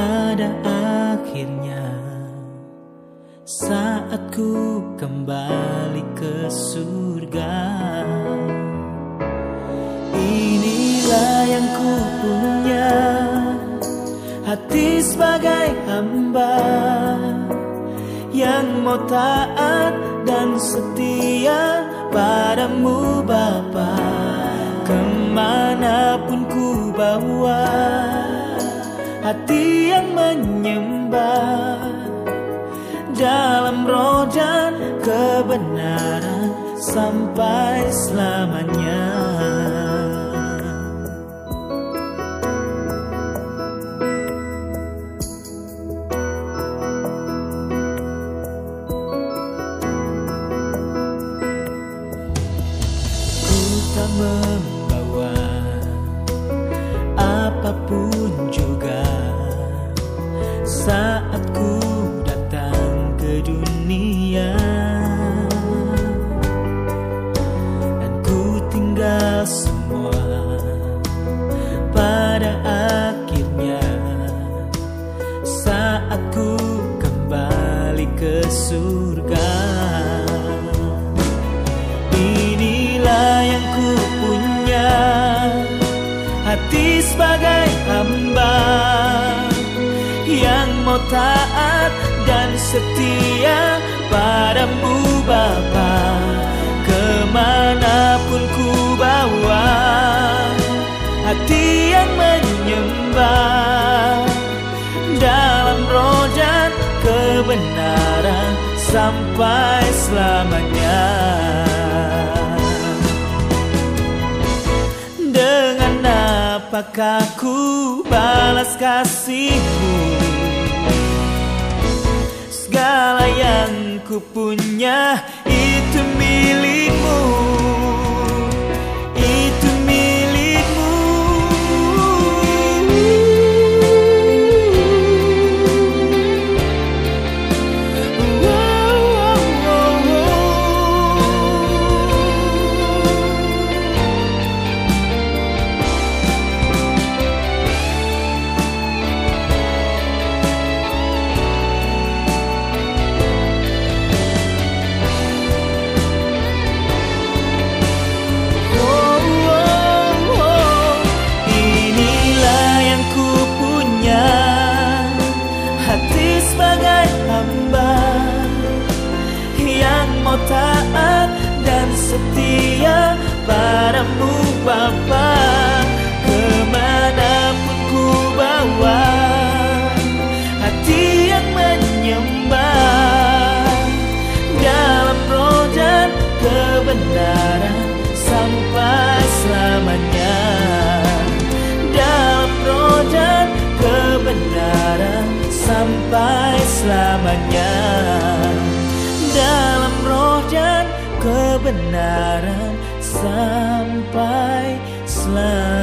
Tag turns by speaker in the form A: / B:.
A: pada akhirnya Saat ku kembali ke surga. Inilah yang ku punya Hati sebagai hamba yang mau taat dan setia padamu Bapa. Ke mana pun ku bawa hati yang menyembah dalam roh dan kebenaran sampai selamanya. tak ke surga. Inilah yang ku punya hati sebagai hamba yang mau taat dan setia padamu Bapa. Ke mana pun ku bawa hati yang menyembah kebenaran sampai selamanya. Dengan apakah ku balas kasihmu Segala yang ku punya itu milikmu sebagai hamba Yang mau taat dan setia Padamu Bapa sampai selamanya dalam roh dan kebenaran sampai selamanya.